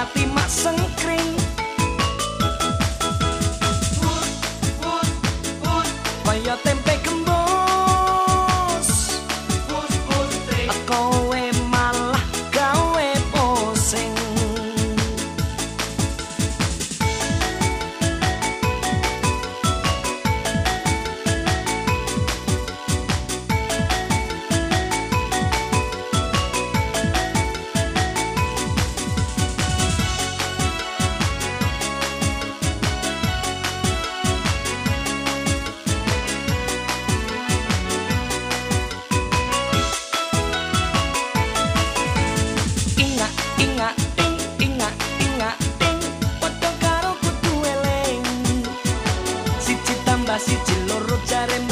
hati mak basit, lo rocciaremo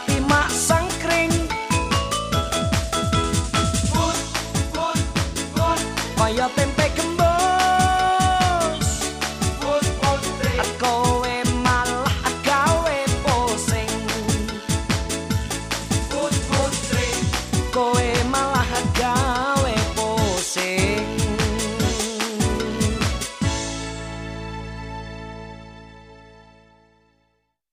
ati mak